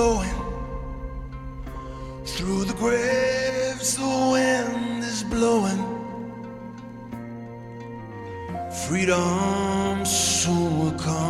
blowing through the graves. The wind is blowing. Freedom soon will come.